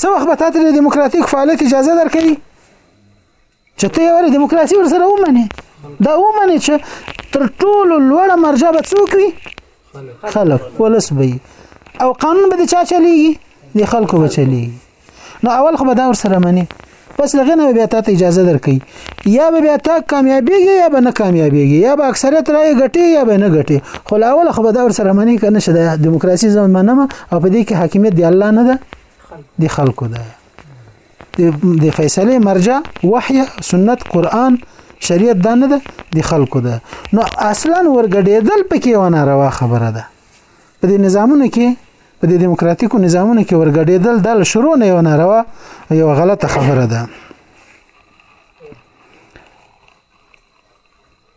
څو وخت به تاسو د دیموکراتیک فعالیت اجازه درکړي چې ته یو دیموکراسي ورسره ومني دا ومني چې تر ټولو لوړه مرجع به څوک وي خلک ولس به او قانون به چا چلیږي د خلکو به چلیږي نو اول خو به دا ورسره مني پس لغه نه بیا ته اجازه درکې یا به بیا ته کامیابیږي یا به نه کامیابیږي یا به اکثریت راي غټي یا به نه غټي خو لا اول خو به دا ورسره مني کنه چې د دیموکراسي زمونږ منم او په دې کې حاکمیت دی الله نه ده د خلکو ده د فیصله مرجع وحی سنت قران شریعت دا نه ده د خلکو ده نو اصلا ورګډېدل پکې ونه روا خبره ده په دې نظامونو کې په دې دیموکراتیکو نظامونو کې ورګډېدل د شروع نه یو ناروا یو غلطه خبره ده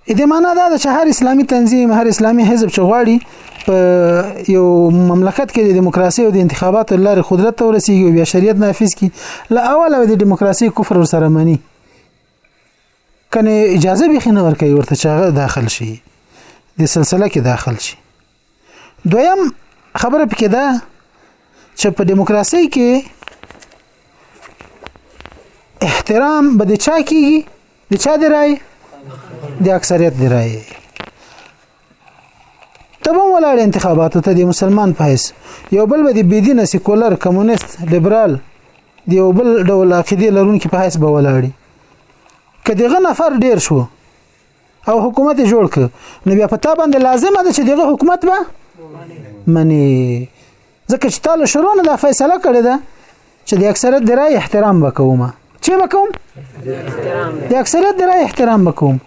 اې دې معنا دا ده چې هر اسلامي تنظیم هر اسلامي حزب چې غواړي په یو مملکت کې د دیموکراسي او د انتخاباتو لارې قدرت ته ورسیږي او بیا شریعت نافذ کی لا اوله د دیموکراسي کفر ور سره مني کنه اجازه به خنه ورکوي ورته چې هغه داخل شي د سلسله کې داخل شي دویم خبره پکې ده چې په دیموکراسي کې احترام به د چا کیږي د چا د رائے د اکثریت د رائے تبه ولاړ انتخاباتو ته د مسلمان په حیث یو بل به د بيدینه سیکولر کمونیست لیبرال د یو بل ډول عقیده لرونکي په حیث به ولاړی که دغه نفر ډیر شو او حکومت جوړ ک نو بیا په تا باندې لازمه ده چې دغه حکومت به منی ځکه چې تاسو شروع نه دا فیصله کړې ده چې د اکثریت د رای احترام وکوم چې وکوم د اکثریت د رای احترام وکوم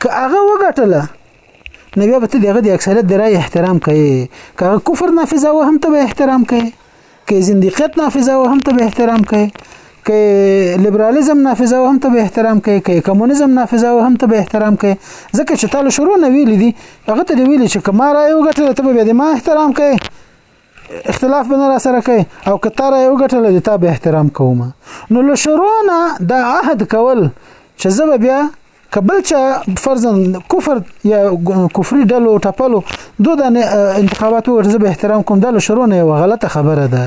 که هغه وګټله نو بیا به ته دغه د اکثریت د رای احترام کوي که هغه کفر نافذه و هم ته به احترام کوي که زندقیت نافذه او هم ته به احترام کوي که لیبرالیزم نافذه او هم ته به احترام کوي که کمونیزم نافذه او هم ته به احترام کوي ځکه چې تاسو شروع نه ویل دي هغه ته دی ویل چې کما را یو غټه ته به ما احترام کوي اختلاف به نه را سره کوي او که تاره یو غټه لدی ته به احترام کوم نو له شروع نه د عهد کول چې زه بیا که بل چا فرضاً کفر یا کفري ډلو ټپلو دو د انتخابات وګټ زه به احترام کوم دا له شروع نه یوه غلطه خبره ده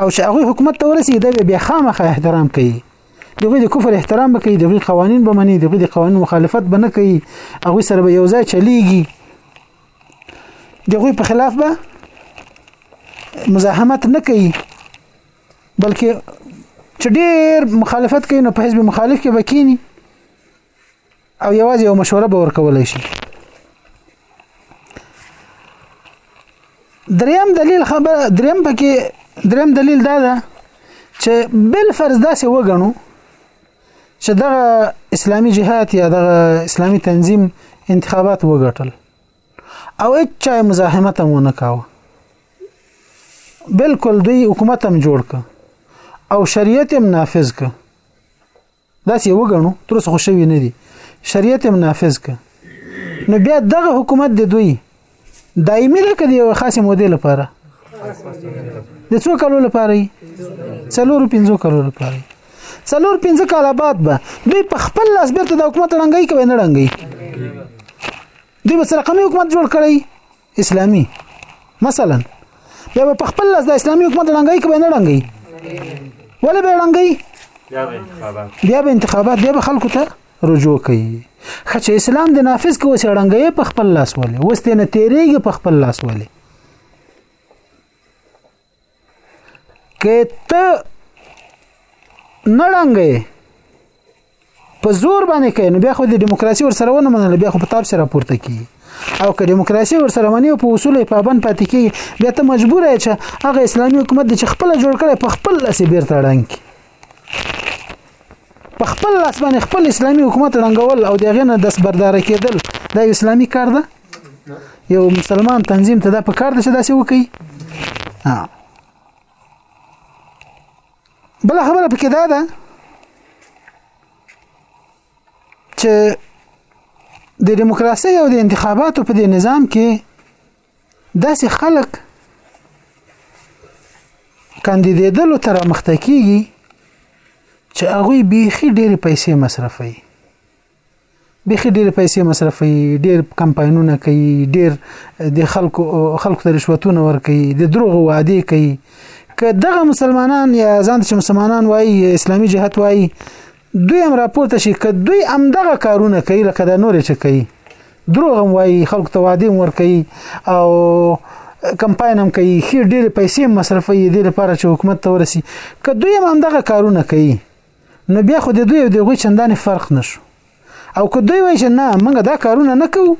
او چې هغه حکومت ته ورسي دا بیا خامخا احترام کوي دغه د کفر احترام به کوي دغه قوانين به مني دغه د قوانين مخالفت به نه کوي هغه سره به یو ځای چلیږي دغه په خلاف به مزاحمت نه کوي بلکې چې ډیر مخالفت کوي نو په حزب مخالف کې بکینی او یوازې یو مشوره به ورکول شي دریم دلیل خبر دریم پکې دریم دلیل دا ده چې بل فرض داسې وګڼو چې دغه اسلامی جهاد یا دغه اسلامی تنظیم انتخابات وګټل او هیڅ چا مزاحمت هم ونه کاوه بالکل دوی حکومت هم جوړ ک او شریعت هم نافذ ک داسې وګڼو تر اوسه خوشوي نه دي شریعت هم نافذ ک نو بیا دغه حکومت د دوی دایمي ده که د یوې خاصې مودې لپاره د څو کالو لپاره یې څلورو پنځو کالو لپاره یې څلور پنځه کاله بعد به دوی په خپل لاس بېرته د حکومت ړنګۍ کوي نه ړنګۍ دوی به رقمي حکومت جوړ کړي اسلامي مثلا بیا په خپل لاس د اسلامي حکومت ړنګي کوي نه ړنګي ولې به ړنګي بیا به انتخابات بیا به خلکو ته رجوع کوي خچې اسلام د نافذ کوي چې ړنګي په خپل لاس ولې وسته نه تیریږي په خپل لاس ولې که ته نړنګې په زور باندې کوي نو بیا خو د دیموکراسي ورسره ونه منل بیا خو په تاب سره پورته کی او که دیموکراسي ورسره منی او په اصول پابند پاتې کی بیا ته مجبور یې چې هغه اسلامي حکومت چې خپل جوړ کړي په خپل لاس بیرته ړنګ کی په خپل لاس باندې خپل اسلامي حکومت ړنګول او دغه نه دسبردار کېدل دا اسلامي کار ده یو مسلمان تنظیم ته دا په کار ده چې داسې وکړي بل خبره پکې دا ده چې د دیموکراسي او د انتخاباتو په دې نظام کې داسې خلک کاندیدېدلو ته رامخته کیږي چې هغوی بیخي ډېرې پیسې مصرفوي بیخي ډېرې پیسې مصرفوي ډېر کمپاینونه کوي ډېر د خلکو خلکو ته رشوتونه ورکوي د دروغو وعدې کوي که دغه مسلمانان یا ځان چې مسلمانان وایي اسلامي جهت وایي دویم راپورته شي که دوی همدغه کارونه کوي لکه دا نورې چې کوي دروغ هم وایي خلکو ته وعدې هم ورکوي او کمپاین هم کوي ښې ډېرې پیسې هم مصرفوي دې لپاره چې حکومت ته ورسي که دوی هم همدغه کارونه کوي نو بیا خو د دوی او د هغوی چندانې فرق نه شو او که دوی وایي چې نه موږ دا کارونه نه کوو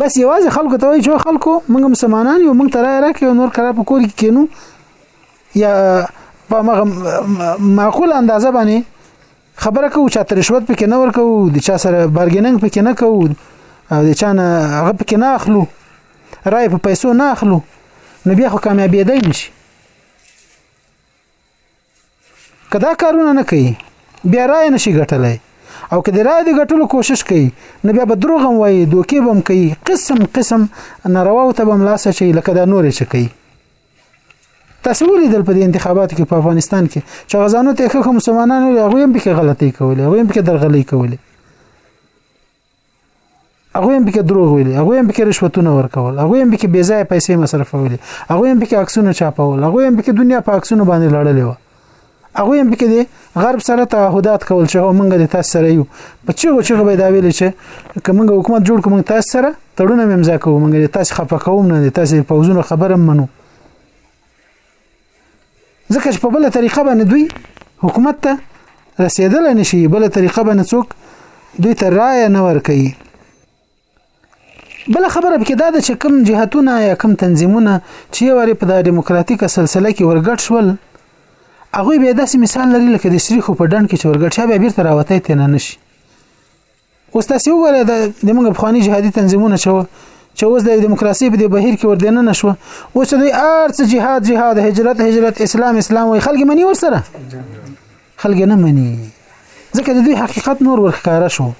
بس یوازې خلکو ته وایي چې خلکو موږ مسلمانان یو موږ ته رایه راکړئ نور کله په کور کې کینو یا په مغه معقول اندازه باندې خبره کوو چې تر رشوت پکې نه ورکو د چا سره بارګیننګ پکې نه کوو او د چا نه هغه پکې نه اخلو رای په پیسو نه اخلو نو بیا خو کامیابېدای نشي که دا کارونه نه کوي بیا رای نشي ګټلی او که د رای د ګټلو کوشش کوي نو بیا به دروغ هم وایي دوکې به هم کوي قسم قسم نارواو ته به هم لاسه شي لکه دا نورې چې کوي تاسو ولیدل په دې انتخاباتو کې په افغانستان کې چې غزانو ته خو مسلمانانو هغه هم پکې غلطي کولې هغه هم پکې درغلي کولې هغه هم پکې دروغ ویلي هغه هم پکې رشوتونه ورکول هغه هم پکې بې ځای پیسې مصرفولې هغه هم پکې عکسونه چاپول هغه هم پکې دنیا په عکسونو باندې لړلې و هغه هم پکې دي غرب سره تعهدات کول چې موږ د تاسو سره یو په چیغو چیغو به دا ویل چې کومه حکومت جوړ کوم تاسو سره تړونه ممزا کوو موږ د تاسو خپه کوم نه د تاسو پوزونو خبره منو ځکه چې په بل طریقه باندې دوی حکومت ته رسیدل نشي بل طریقه باندې څوک دوی ته رائے نه ور کوي بل خبره پکې دا ده چې کم جهتونه یا کم تنظیمونه چې یو لري په د دیموکراتیک سلسله کې ورګټ شول هغه به داسې مثال لري لکه د سریخو په ډنډ کې چې ورګټ شي به بیرته راوته ته نه نشي اوس تاسو وګورئ د موږ افغاني جهادي تنظیمونه چې چې اوس د دیموکراسي په بهیر کې وردنه نشو اوس د ارڅ جهاد جهاد هجرت هجرت اسلام اسلام وي خلک مني ورسره خلک نه مني ځکه د دوی حقیقت نور ورخکاره شو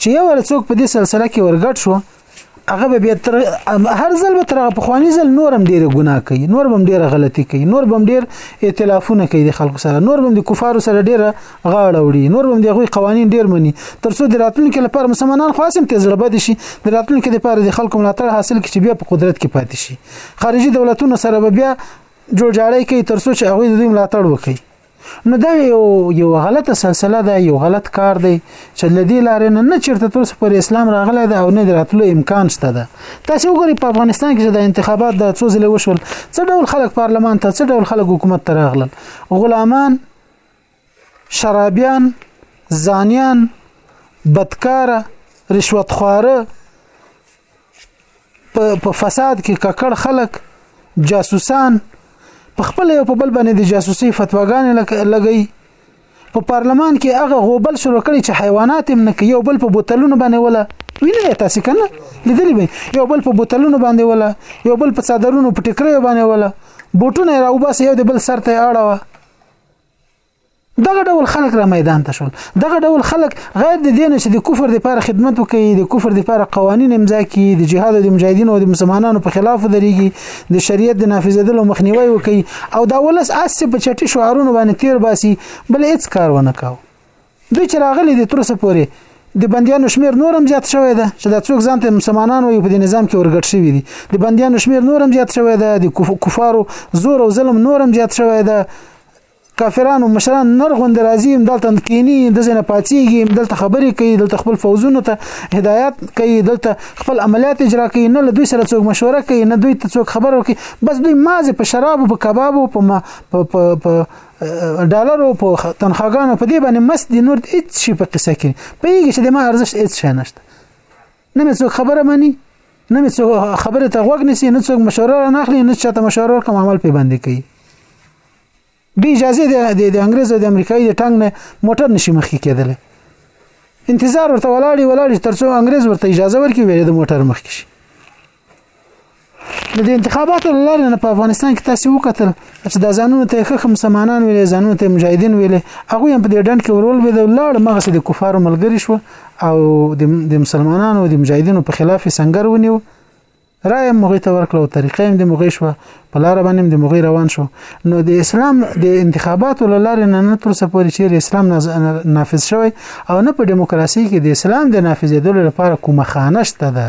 چې یو ور څوک په دې سلسله کې ورګټ شو هغه به بیا تر هر ځل به تر په خواني ځل نورم ډیر ګناه کوي نور بم ډیر غلطي کوي نور بم ډیر ائتلافونه کوي د خلکو سره نور بم د کفارو سره ډیر غاړه وړي نور بم د غوي قوانين ډیر مني تر څو د راتلونکو لپاره مسلمانان خاصم ته زړه بد شي د راتلونکو لپاره د خلکو ملاتړ حاصل کړي بیا په قدرت کې پاتې شي خارجي دولتونو سره بیا جوړ جاړی کوي تر څو چې هغه د دوی ملاتړ وکړي نو دا یو یو غلطه سلسله ده یو غلط کار دی چې لدی لارې نه نه چیرته تر اوسه پر اسلام راغلی ده او نه دراتلو امکان شته ده تاسو وګورئ په افغانستان کې د انتخابات د څو ځله وشول څه ډول خلک پارلمان ته څه ډول خلک حکومت ته راغلل غلامان شرابیان زانیان بدکاره رشوت خواره په فساد کې ککړ خلک جاسوسان په خپل یو په بل باندې د جاسوسي فتواګانې لګي په پارلمان کې هغه غوبل شروع کړي چې حیوانات هم نه کوي یو بل په بوتلونو باندې ولا ویني تاسو کنه لیدلی به یو بل په بوتلونو باندې ولا یو بل په صدرونو په ټکرې باندې ولا بوټونه راوباسي یو د بل سر ته اړه دغه ډول خلک را میدان ته شول دغه ډول خلک غیر د دې نه چې د کفر لپاره خدمت وکړي د کفر لپاره قوانین امضا کړي د جهاد او د مجاهدینو او د مسلمانانو په خلاف درېږي د شریعت د نافذېدلو مخنیوي وکړي او دا ولس اس په چټي شعارونو باندې تیر باسي بل هیڅ کار ونه کاو دوی چې راغلي دي تر اوسه پورې د بندیانو شمیر نورم زیات شوی دی چې دا څوک ځان ته مسلمانان وي په دې نظام کې ورګټ شوی دي د بندیانو شمیر نورم زیات شوی دی د کفارو زور او ظلم نورم زیات شوی دی کافرانو مشران نر غوند راځي دلته کینی د زنه پاتېږي دلته خبرې کوي دلته خپل فوزونه ته هدایت کوي دلته خپل عملیات اجرا کوي نه له دوی سره څوک مشوره کوي نه دوی ته څوک خبرو کوي بس دوی مازه په شرابو په کبابو په په ډالرو په تنخواګانو په دې باندې مست دي نور هیڅ شي په قصه کې پیږي چې د ما ارزښت هیڅ شي نشته نه مې څوک خبره مني نه مې څوک خبره ته غوږ نسی نه څوک مشوره نه اخلي نه چاته مشوره کوم عمل په باندې کوي به اجازه دی د انګريز او د امریکایي د ټنګ نه موټر نشي مخکې کېدل انتظار ورته ولاړی ولاړی ترڅو انګريز ورته اجازه ورکړي ویل د موټر مخکې شي د انتخاباتو لاره نه په افغانستان کې تاسو وکتل چې د ځانونو ته خخ مسلمانان ویلې ځانونو ته مجاهدین ویلې هغه هم په دې ډند کې ورول به د لاړ مغه د کفارو ملګری شو او د مسلمانانو او د مجاهدینو په خلاف سنگر ونیو رایم مغی ته ورکړه او طریقه هم د مغی شو په لار باندې د مغی روان شو نو د اسلام د انتخاباتو لاره نه نه تر څه پورې چې اسلام نافذ شوی او نه په دیموکراسي کې د اسلام د نافذېدو لپاره کومه خانه شته ده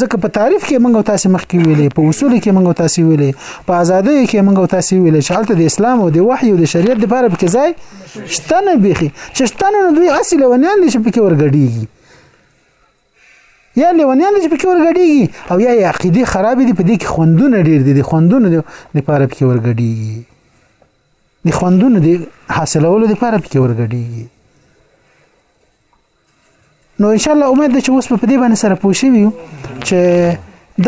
ځکه په تعریف کې موږ تاسو مخکې ویلې په اصول کې موږ تاسو ویلې په ازادۍ کې موږ تاسو ویلې چې حالت د اسلام او د وحي او د شریعت لپاره پکې ځای شته نه بيخي چې شته نه دوی اصل ونیان دي چې پکې ورګډيږي یا لیونیان دي چې پکې ورګډېږي او یا یې عقیدې خرابې دي په دې کې خوندونه ډېر دي د خوندونو لپاره پکې ورګډېږي د خوندونو د حاصلولو لپاره پکې ورګډېږي نو ان شاء الله امید ده چې اوس په دې باندې سره پوه شوي یو چې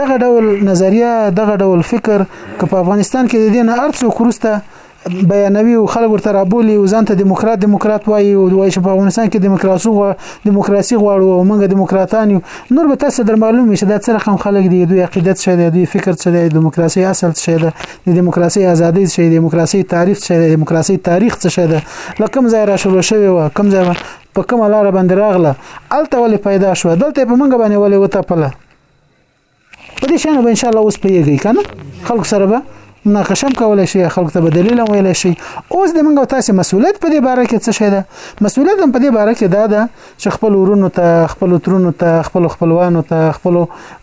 دغه ډول نظریه دغه ډول فکر که په افغانستان کې د دې نه ارڅو کورسته بیانوي او خلک ورته رابولي او ځان ته دیموکرات دیموکرات وایي او وایي چې په افغانستان کې دیموکراسي غوا دیموکراسي غواړو او موږ دیموکراتان یو نور به تاسو در معلوم شي دا څه رقم خلک دي دوی عقیدت شه دي دوی فکر څه دی دیموکراسي اصل څه ده د دیموکراسي ازادي څه دی دیموکراسي تعریف څه دی دیموکراسي تاریخ څه شه ده لکه مزه را شروع شوی و کم ځای په کومه لار باندې راغله الته ولې پیدا شو دلته په منګه باندې ولې وتپله په دې شان به ان شاء الله اوس پیږي کنه خلکو سره به مناقشه کولای شي خلکو ته بدلیل ویل شي اوس د منګو تاسو مسولیت په دې باره کې څه شي ده مسولیت هم په دې باره کې دا ده چې خپل ورونو ته خپل ترونو ته خپل خپلوانو ته خپل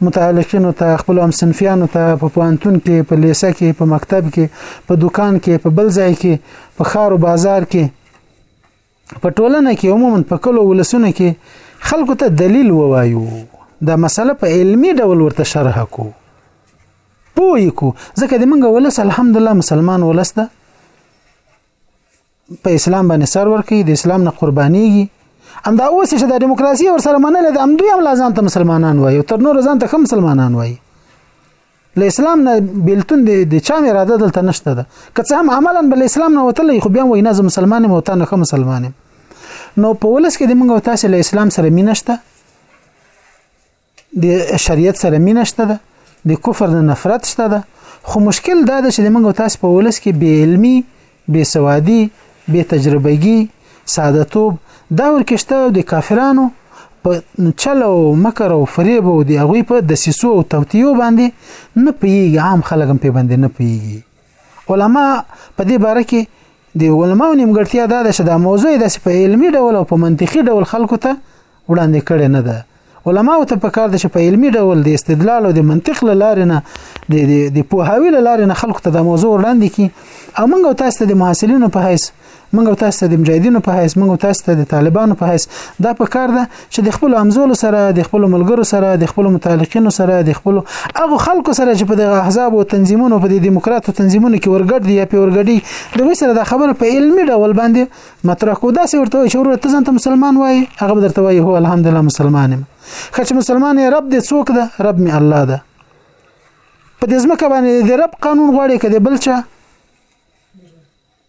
متعلقینو ته خپل هم سنفیانو ته په پوانتون کې په لیسه کې په مکتب کې په دکان کې په بل ځای کې په خار او بازار کې په ټولنه کې عموما په کلو ولسونو کې خلکو ته دلیل ووایو دا مسله په علمی ډول ورته شرح کو پوی کو ځکه د منګه ولس الحمدلله مسلمان ولس ده په اسلام باندې سر ورکي د اسلام نه قربانيږي ام دا اوس چې د دیموکراسي ور سره منل د ام دوی هم لازم ته مسلمانان وایي تر نور ځان ته هم مسلمانان وایي له اسلام نه بیلتون دی د چا مې اراده دلته نشته ده که څه هم عملا بل اسلام نه وتلی خو بیا وای نه زه مسلمان یم او تا نه ښه مسلمان یم نو په ولس کې د موږ او تاسو له اسلام سره مینه شته د شریعت سره مینه شته ده د کفر نه نفرت شته ده خو مشکل دا ده چې د موږ او تاسو په ولس کې بې علمي بې سوادي، بې تجربه ګي، ساده توب دا ورکې شته او د کافرانو په چل او مکر او فریب او د هغوی په دسیسو او توتیو باندې نه پیږي عام خلک هم په باندې نه پیږي علما په دې باره کې د علماو نیمګړتیا دا ده چې دا موضوع داسې په علمي ډول او په منطقي ډول خلکو ته وړاندې کړې نه ده علماو ته پکار ده چې په علمي ډول د استدلال او د منطق له لارې نه د د پوهاوی له لارې نه خلکو ته د موضوع وړاندې کی او موږ تاسو ته د محصلینو په حیث موږ تاسو ته د مجاهدینو په حیث موږ تاسو ته د طالبانو په حیث دا پکار ده چې د خپل امزولو سره د خپل ملګرو سره د خپل متعلقینو سره د خپل هغه خلکو سره چې په دغه احزاب او تنظیمونو په د دیموکراتو تنظیمونو کې ورګډ دي یا په ورګډي د وسره د خبره په علمي ډول باندې مطرح کو داسې ورته وایي چې وروره ته ځان ته مسلمان وایي هغه به درته وایي هو الحمدلله مسلمان یم ښه چې مسلمان یې رب دې څوک ده رب مې الله ده په دې ځمکه باندې د رب قانون غواړي که د بل چا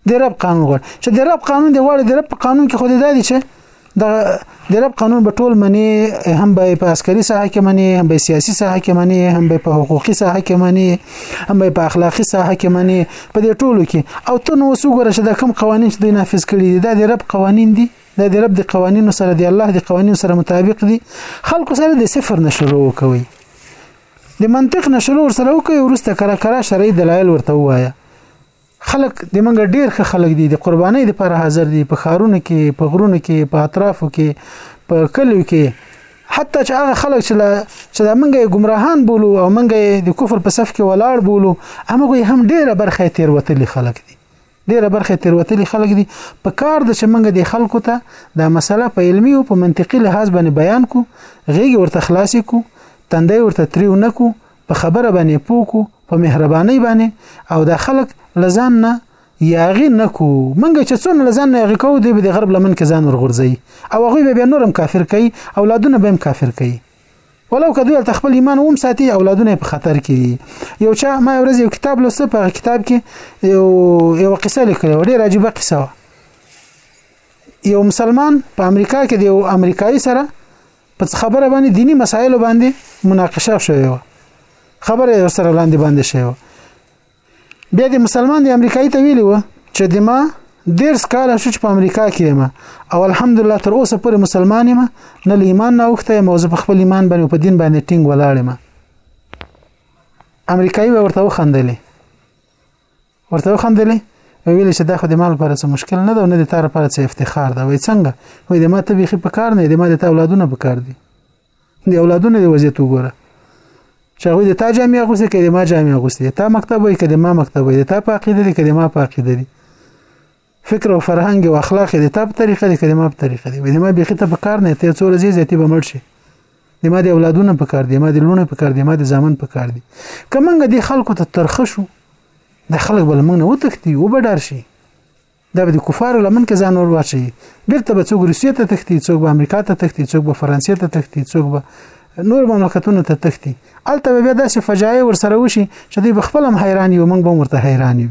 د رب قانون غواړي چې د رب قانون دی غواړي د رب قانون کې خو دې دا دي چې د د رب قانون به ټول منی هم به په عسکري ساحه کې منی هم به سیاسي ساحه کې منی هم به په حقوقي ساحه کې منی هم به په اخلاقي ساحه کې منی په دې ټولو کې او ته نو وسوګره چې د کوم قوانين چې دوی نافذ کړي دي دا د رب قوانين دي دا د رب د قوانینو سره دی الله د قوانینو سره مطابق دي خلکو سره د صفر نه شروع کوي د منطق نه شروع سره وکي ورسته کرا کرا شرعي دلایل ورته وایا خلک د منګه ډیر ښه خلک دي د قربانۍ لپاره حاضر دي په خارونو کې په غرونو کې په اطرافو کې په کلیو کې حتی چې هغه خلک چې چې دا منګه ګمراهان بولو او منګه د کفر په صف کې ولاړ بولو هغه هم ډیره برخه تیروتلي خلک دي ډیره برخه تیروتلي خلک دي په کار د چې منګه د خلکو ته دا مسله په علمي او په منطقي لحاظ باندې بیان کو غیږ ورته خلاصې کو تندې ورته تریو نکو په خبره باندې پوکو په مهرباني باندې او دا خلک لزان نه یاغي نکو منګه چې څون لزان نه یاغي کو دی به د غرب لمن کې ځان ورغورځي او هغه به بیا نورم کافر کوي اولادونه به هم کافر کوي ولو که دوی خپل ایمان ووم ساتي اولادونه په خطر کې دي یو چا ما ورځ یو کتاب لوسته په کتاب کې یو یو قصه لیکله ډېر عجیبه قصه یو مسلمان په امریکا کې د یو امریکایي سره په خبره باندې دینی مسایلو باندې مناقشه شوې و خبره سره لاندې باندې شوې و بیا د مسلمان د امریکایي ته ویلی و چې د ما ډیر سکال شو چې په امریکا کې یم او الحمدلله تر اوسه پورې مسلمان یم نه له ایمان نه اوخته یم او زه په خپل ایمان باندې په دین باندې ټینګ ولاړ یم امریکایي ورته وخندلې ورته وخندلې ویل چې دا خو د مال لپاره څه مشکل نه ده او نه د تا لپاره څه افتخار ده وای څنګه وای د ما ته بیخي په کار نه دی ما د تا اولادونه په کار دي د اولادونو د وضعیت وګوره چې هغوی د تا جامې اغوستې که د ما جامې اغوستې تا مکتب وای که د ما مکتب وای د تا په عقیده دي که د ما په عقیده دي فکر او فرهنګ او اخلاق دي تاب طریقه دي کلمه په طریقه دي دماغ بيخي ته په کار نه ته څو ورځې زیاتې به مړ شي دماغ د اولادونه په کار دي دماغ د لونه په کار دي دماغ د ځامن په کار دي کمنګ دي خلکو ته ترخه شو د خلک بل موږ نه وتښتي او به ډار شي دا به د کفارو لمن کې ځان ور واچي بیرته به څوک روسیې ته تښتي څوک به امریکا ته تښتي څوک به فرانسې ته تښتي څوک به نور مملکتونو ته تښتي الته بیا داسې فجایع ورسره وشي چې دوی به خپل هم حیران یو موږ به ورته حیران یو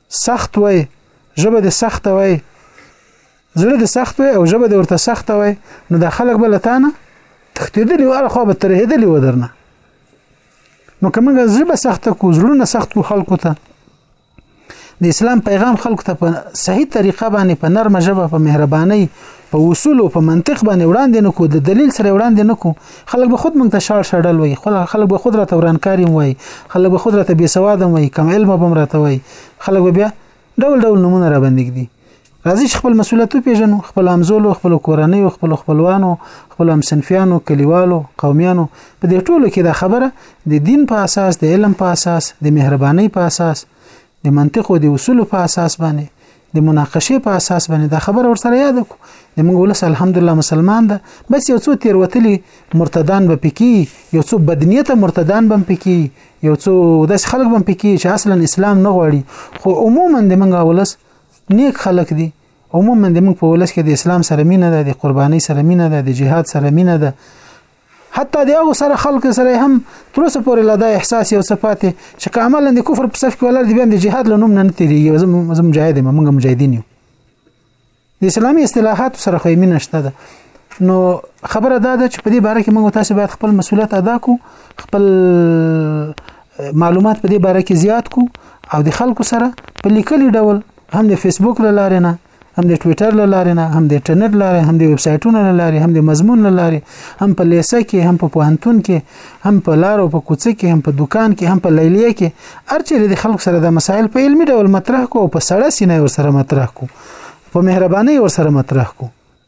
سخت وای ژبه د سخت وای زړه د سخت وای او ژبه د ورته سخت وای نو د خلک بل تانه تختیدلی او الخوا به ترهیدلی و درنه نو کومه ژبه سخت کو زړونه سخت کو خلکو ته د اسلام پیغام خلکو ته په صحیح طریقه باندې په نرمه ژبه په مهرباني په اصول او په منطق باندې وړاندې نه کو د دلیل سره وړاندې نه کو خلک به خود مونږ ته شاړ شړل وي خو خلک به خود راته ورانکاری وي خلک به خود راته بې سواد وي کم علم به راته وي خلک به بیا ډول ډول نمونه را باندې کړي راځي چې خپل مسولیت پیژنو خپل امزولو خپل کورنۍ او خپل خپلوانو خپل همسنفیانو کلیوالو قومیانو په دې ټولو کې دا خبره د دین په اساس د علم په اساس د مهرباني په اساس د منطق او د اصول په اساس باندې د مناقشه په اساس باندې دا خبره ورسره یاد کو د موږ ولس الحمدلله مسلمان ده بس یو څو تیر وتلی مرتدان به پکی یو څو بدنیت مرتدان بم پکی یو څو داس خلک بم پکی چې اصلا اسلام نه غواړي خو عموما د موږ ولس نیک خلک دي عموما د موږ په ولس کې د اسلام سره مینه ده د قرباني سره مینه ده د جهاد سره مینه ده حتی د هغو سره خلکو سره هم تر اوسه پورې لا دا احساس یو څه پاتې چې که عملا د کفر په صف کې ولر دي بیا د جهاد له نوم نه نه تېرېږي زه زه مجاهد یم موږ مجاهدین یو د اسلامي اصطلاحاتو سره خو یې مینه شته ده نو خبره دا ده چې په دې باره کې موږ تاسو باید خپل مسولیت ادا کو خپل معلومات په دې باره کې زیات کو او د خلکو سره په لیکلي ډول هم د فیسبوک له لارې نه هم د ټویټر له لارې نه هم د انټرنیټ لارې هم د ویب سایټونو له لارې هم د مضمون له لارې هم په لیسه کې هم په پوهنتون کې هم په لار او په کوڅه کې هم په دکان کې هم په لیلیه کې ارچېرې د خلکو سره د مسایل په علمي ډول مطرح کو او په سړه سینه ور سره مطرح کو په مهرباني ور سره مطرح کو